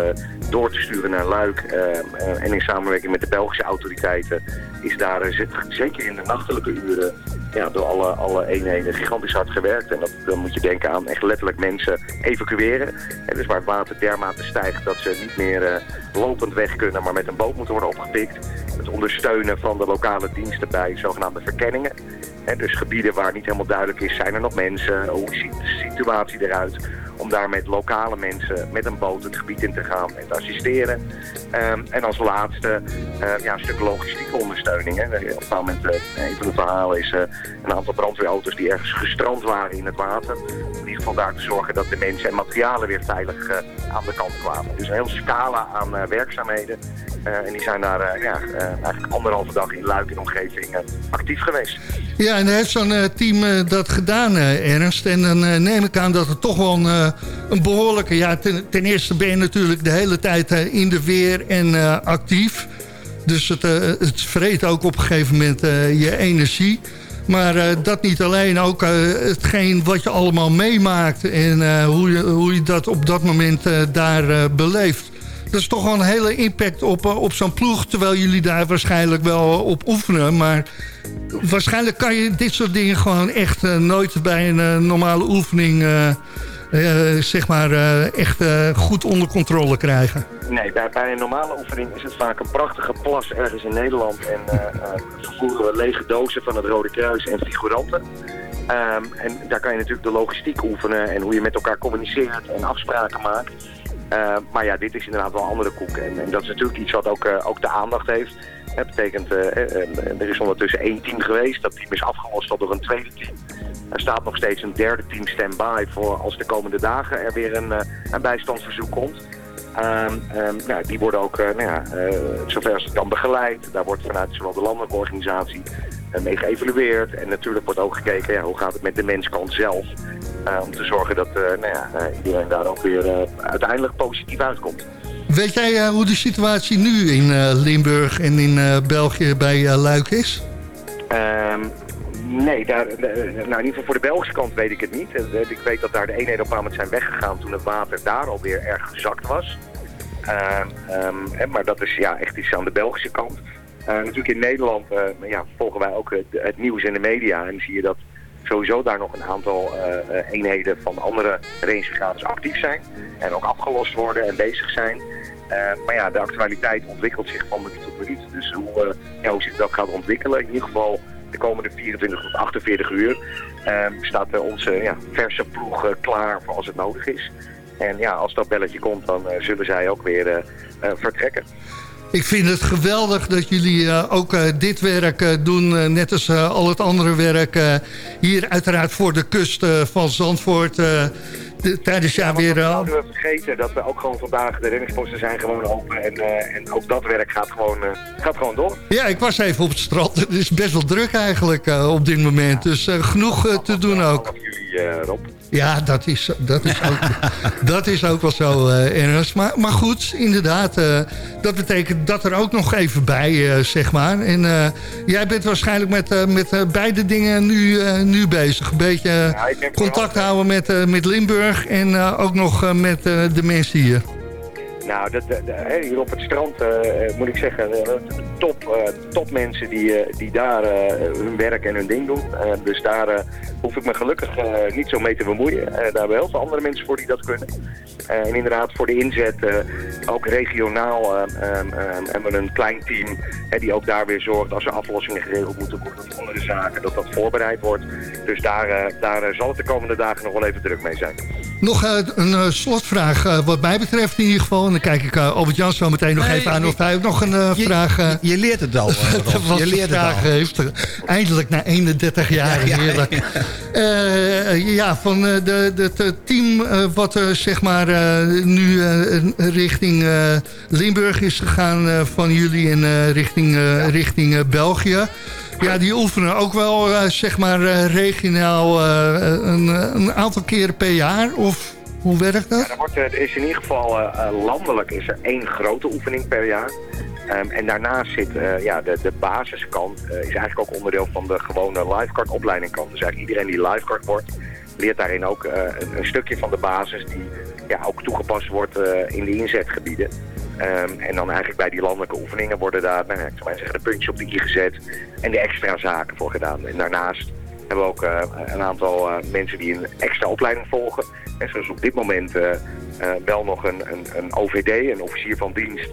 [SPEAKER 17] door te sturen naar Luik. Ehm, eh, en in samenwerking met de Belgische autoriteiten is daar zeker in de nachtelijke uren ja, door alle, alle eenheden gigantisch hard gewerkt. En dat, dan moet je denken aan echt letterlijk mensen evacueren. En dus waar het water dermate stijgt dat ze niet meer eh, lopend weg kunnen, maar met een boot moeten worden opgepikt. Het ondersteunen van de lokale diensten bij zogenaamde verkenningen. En dus gebieden waar niet helemaal duidelijk is, zijn er nog mensen, hoe ziet de situatie eruit? Om daar met lokale mensen met een boot het gebied in te gaan en te assisteren. Ehm, en als laatste eh, ja, een stuk logistieke ondersteuning. Hè. Op een moment, eh, een van de verhalen is een aantal brandweerauto's die ergens gestrand waren in het water. In ieder geval daar te zorgen dat de mensen en materialen weer veilig eh, aan de kant kwamen. Dus een hele scala aan eh, werkzaamheden. Eh, en die zijn daar ja, eigenlijk anderhalve dag in Luik en omgeving actief geweest.
[SPEAKER 9] Ja, en heeft zo'n team dat gedaan, Ernst? En dan neem ik aan dat het toch wel een, een behoorlijke... Ja, ten, eerste ben je natuurlijk de hele tijd in de weer en actief. Dus het, het vreet ook op een gegeven moment je energie. Maar eh, dat niet alleen, ook eh, hetgeen wat je allemaal meemaakt... en eh, hoe, je, hoe je dat op dat moment daar beleeft. Dat is toch wel een hele impact op, op zo'n ploeg... terwijl jullie daar waarschijnlijk wel op oefenen. Maar waarschijnlijk kan je dit soort dingen gewoon echt nooit bij een normale oefening... eh, zeg maar eh, echt eh, goed onder controle krijgen.
[SPEAKER 17] Nee, bij, een normale oefening is het vaak een prachtige plas ergens in Nederland. En vervoeren we lege dozen van het Rode Kruis en figuranten. Ehm, en daar kan je natuurlijk de logistiek oefenen en hoe je met elkaar communiceert en afspraken maakt. Eh, maar ja, dit is inderdaad wel een andere koek. En, en dat is natuurlijk iets wat ook, ook de aandacht heeft. Dat betekent, er is ondertussen één team geweest. Dat team is afgelost door een tweede team. Er staat nog steeds een derde team stand-by voor als de komende dagen er weer een, eh, een bijstandsverzoek komt. Ehm, ehm, nou, die worden ook, eh, nou ja, eh, zover als het kan begeleid. Daar wordt vanuit zowel de landelijke organisatie mee geëvalueerd. En natuurlijk wordt ook gekeken, ja, hoe gaat het met de menskant zelf. om te zorgen dat nou ja, iedereen daar ook weer uiteindelijk positief uitkomt.
[SPEAKER 9] Weet jij hoe de situatie nu in Limburg en in België bij Luik is?
[SPEAKER 17] Ehm, nee, daar, eh, nou in ieder geval voor de Belgische kant weet ik het niet. Eh, Ik weet dat daar de eenheden op een moment zijn weggegaan toen het water daar alweer erg gezakt was. Ehm, maar dat is ja, echt iets aan de Belgische kant. Eh, natuurlijk in Nederland eh, ja, volgen wij ook het, nieuws in de media en zie je dat sowieso daar nog een aantal eh, eh, eenheden van andere rangebrigades actief zijn. En ook afgelost worden en bezig zijn. Eh, maar ja, de actualiteit ontwikkelt zich van minuut tot minuut. Dus hoe, eh, ja, hoe zich dat gaat ontwikkelen, in ieder geval de komende 24 tot 48 uur, eh, staat eh, onze ja, verse ploeg eh, klaar voor als het nodig is. En ja, als dat belletje komt, dan eh, zullen zij ook weer vertrekken.
[SPEAKER 9] Ik vind het geweldig dat jullie ook dit werk doen, net als al het andere werk. hier uiteraard voor de kust van Zandvoort. De- tijdens jaar weer...
[SPEAKER 17] Zouden we vergeten dat we ook gewoon vandaag, de reddingsposten zijn gewoon open. En, eh, en ook dat werk gaat gewoon, eh, gaat gewoon door.
[SPEAKER 9] Ja, ik was even op het strand. Het is best wel druk eigenlijk eh, op dit moment. Dus genoeg te doen ook.
[SPEAKER 17] Jullie, Rob.
[SPEAKER 9] Ja, dat is, dat is, ook, dat is ook wel zo, eh Ernst. Maar, maar goed, inderdaad. eh, dat betekent dat er ook nog even bij, eh, zeg maar. En eh, jij bent waarschijnlijk met, eh, met eh, beide dingen nu, eh, nu bezig. Een beetje contact houden met, eh, met Limburg en eh, ook nog met eh, de mensen hier.
[SPEAKER 17] Nou, dat, dat- hè, hier op het strand eh, eh, moet ik zeggen, eh, top, eh, top mensen die, eh, die daar eh, hun werk en hun ding doen. Eh, dus daar eh, hoef ik me gelukkig eh, niet zo mee te bemoeien. Eh, daar hebben we heel veel andere mensen voor die dat kunnen. Eh, en inderdaad, voor de inzet, eh, ook regionaal, eh, eh, eh, hebben we een klein team die ook daar weer zorgt als er aflossingen geregeld moeten worden of andere zaken, dat dat voorbereid wordt. Dus daar, eh, daar eh, zal het de komende dagen nog wel even druk mee zijn.
[SPEAKER 9] Nog eh, een eh, slotvraag eh, wat mij betreft in ieder geval. Dan kijk ik uh, Albert Jan zo meteen nog
[SPEAKER 10] Nee,
[SPEAKER 9] even aan of hij ook nog een eh,
[SPEAKER 10] Je-
[SPEAKER 9] vraag... eh,
[SPEAKER 10] Je leert het al. eh, Rob.
[SPEAKER 9] wat
[SPEAKER 10] je leert het
[SPEAKER 9] vraag
[SPEAKER 10] al.
[SPEAKER 9] heeft. Eindelijk na 31 jaar,
[SPEAKER 10] Ja, ja,
[SPEAKER 9] heerlijk. Eh, ja, van eh, de, de, het team eh, wat eh, zeg maar eh, nu eh, richting eh, Limburg is gegaan eh, van jullie en eh, richting, eh, richting eh, België. Ja, die oefenen ook wel eh, zeg maar eh, regionaal eh, een, een aantal keren per jaar of hoe werkt dat?
[SPEAKER 17] Er, wordt, eh, is in ieder geval eh, eh, landelijk is er één grote oefening per jaar. Ehm, en daarnaast zit ja, de, de basiskant, is eigenlijk ook onderdeel van de gewone lifeguard opleidingkant. Dus eigenlijk iedereen die lifeguard wordt, leert daarin ook een, stukje van de basis die ja, ook toegepast wordt in de inzetgebieden. Ehm, en dan eigenlijk bij die landelijke oefeningen worden daar, nou, ja, ik de puntjes op de i gezet en de extra zaken voor gedaan. En daarnaast hebben we ook eh, een aantal eh, mensen die een extra opleiding volgen. En zoals op dit moment eh, wel nog een, een, een OVD, een officier van dienst,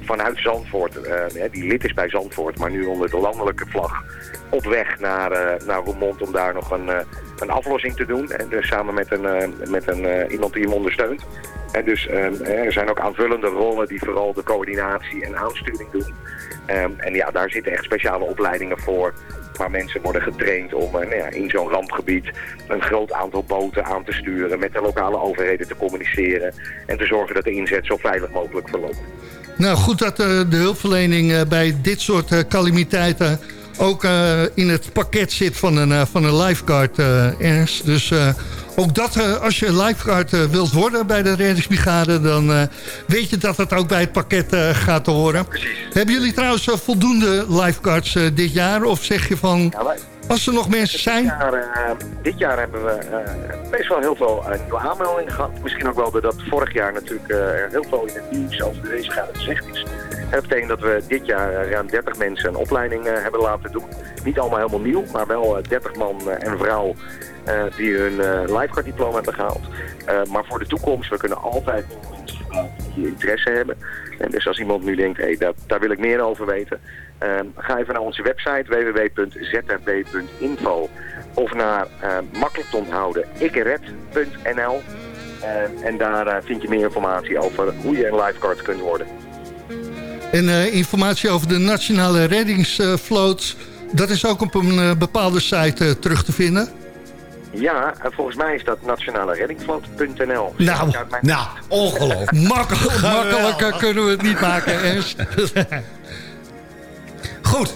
[SPEAKER 17] vanuit Zandvoort, die lid is bij Zandvoort, maar nu onder de landelijke vlag, op weg naar, naar Roermond om daar nog een, een aflossing te doen. En dus samen met, een, met een, iemand die hem ondersteunt. En dus eh, er zijn ook aanvullende rollen die vooral de coördinatie en aansturing doen. Ehm, en ja, daar zitten echt speciale opleidingen voor waar mensen worden getraind om eh, nou ja, in zo'n rampgebied een groot aantal boten aan te sturen, met de lokale overheden te communiceren en te zorgen dat de inzet zo veilig mogelijk verloopt.
[SPEAKER 9] Nou, goed dat eh, de hulpverlening eh, bij dit soort calamiteiten ook eh, in het pakket zit van een, eh, van een lifeguard, eh, Ernst. Dus ook dat, als je lifeguard wilt worden bij de reddingsbrigade... dan weet je dat het ook bij het pakket gaat horen. Hebben jullie trouwens voldoende lifeguards dit jaar? Of zeg je van, als er nog mensen zijn...
[SPEAKER 17] Dit jaar, dit jaar hebben we eh, best wel heel veel nieuwe aanmeldingen gehad. Misschien ook wel doordat vorig jaar natuurlijk heel veel in het nieuws over deze gaat gezegd is. Dat betekent dat we dit jaar eh, ruim 30 mensen een opleiding eh, hebben laten doen. Niet allemaal helemaal nieuw, maar wel eh, 30 man eh, en vrouw die hun lifeguard diploma hebben gehaald. Eh, maar voor de toekomst, we kunnen altijd mensen die interesse hebben. En dus als iemand nu denkt, hey, daar, daar wil ik meer over weten, eh, ga even naar onze website www.zrb.info of naar makkelijk te onthouden ikkered.nl. Eh, en daar vind je meer informatie over hoe je een lifeguard kunt worden.
[SPEAKER 9] En eh, informatie over de Nationale Reddingsvloot... dat is ook op een eh, bepaalde site eh, terug te vinden.
[SPEAKER 17] Ja, volgens mij is dat nationalereddingsvloot.nl.
[SPEAKER 9] Nou,
[SPEAKER 10] nou, ongelooflijk.
[SPEAKER 9] Makkelijker kunnen we het niet maken, Ernst.
[SPEAKER 10] Goed.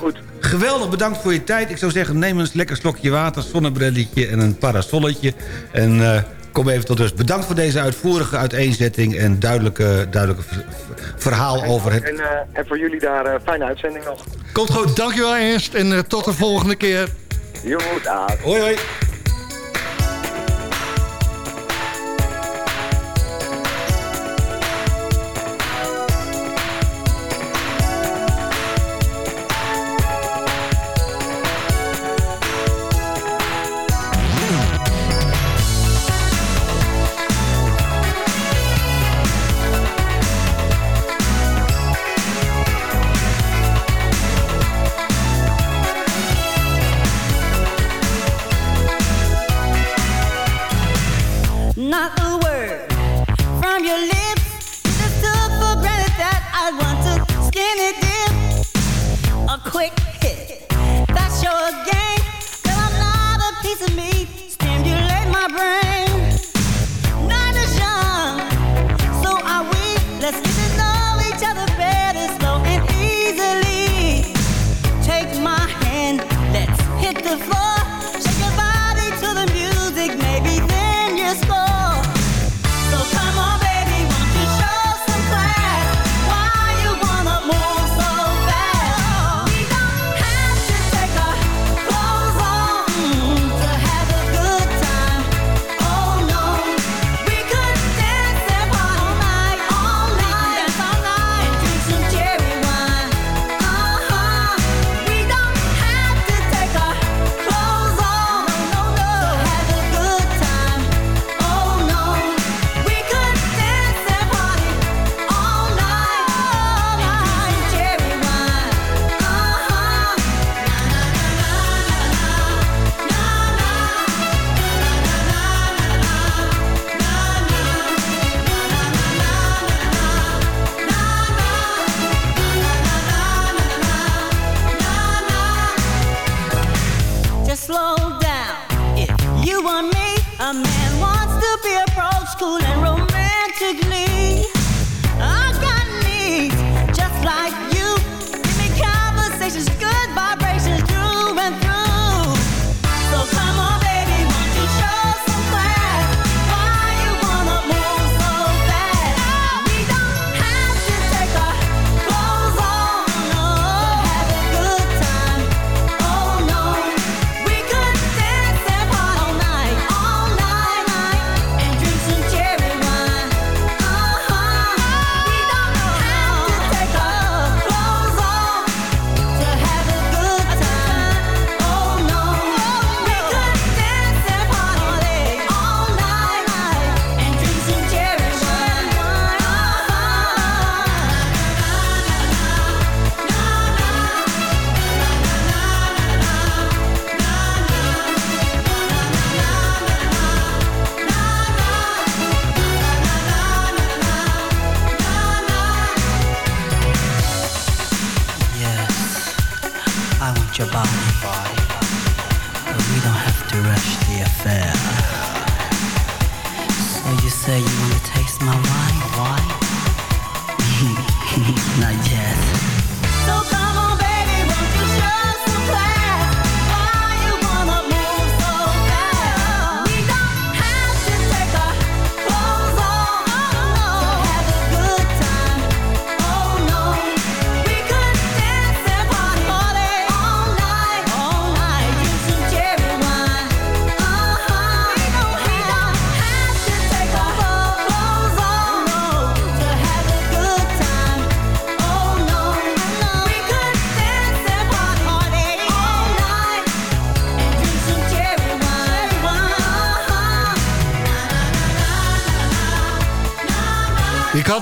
[SPEAKER 17] Goed.
[SPEAKER 18] Geweldig, bedankt voor je tijd. Ik zou zeggen, neem eens lekker slokje water, zonnebrilletje en een parasolletje. En kom even tot rust. Bedankt voor deze uitvoerige uiteenzetting en duidelijke, duidelijke verhaal over het...
[SPEAKER 17] En, uh, en voor jullie daar eh, fijne uitzending nog.
[SPEAKER 9] Komt goed, dankjewel Ernst en eh, tot de volgende keer.
[SPEAKER 17] Jo,
[SPEAKER 18] Hoi hoi.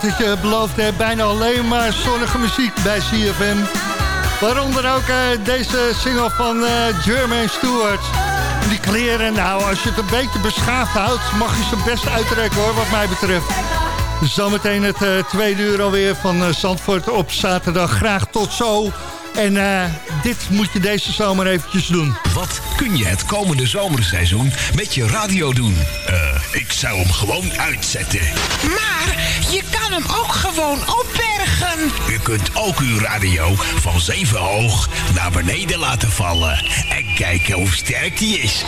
[SPEAKER 9] had het je bijna alleen maar zonnige muziek bij CFM. Waaronder ook eh, deze single van uh, Stewart. Die kleren, nou, als je het een beetje beschaafd houdt... mag je ze best uittrekken, hoor, wat mij betreft. Zometeen het uh, tweede uur alweer van Zandvoort op zaterdag. Graag tot zo. En dit moet je deze zomer eventjes doen.
[SPEAKER 19] Wat kun je het komende zomerseizoen met je radio doen? Ik zou hem gewoon uitzetten.
[SPEAKER 20] Maar je kan hem ook gewoon opbergen.
[SPEAKER 19] U kunt ook uw radio van zeven hoog naar beneden laten vallen. En kijken hoe sterk die is.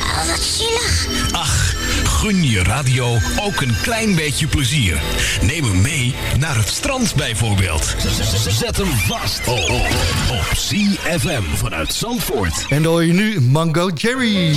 [SPEAKER 15] Oh, wat zielig.
[SPEAKER 19] Ach, gun je radio ook een klein beetje plezier. Neem hem mee naar het strand bijvoorbeeld. Zet hem vast op CFM vanuit Zandvoort.
[SPEAKER 21] En dan hoor je nu Mango Jerry.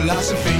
[SPEAKER 22] philosophy.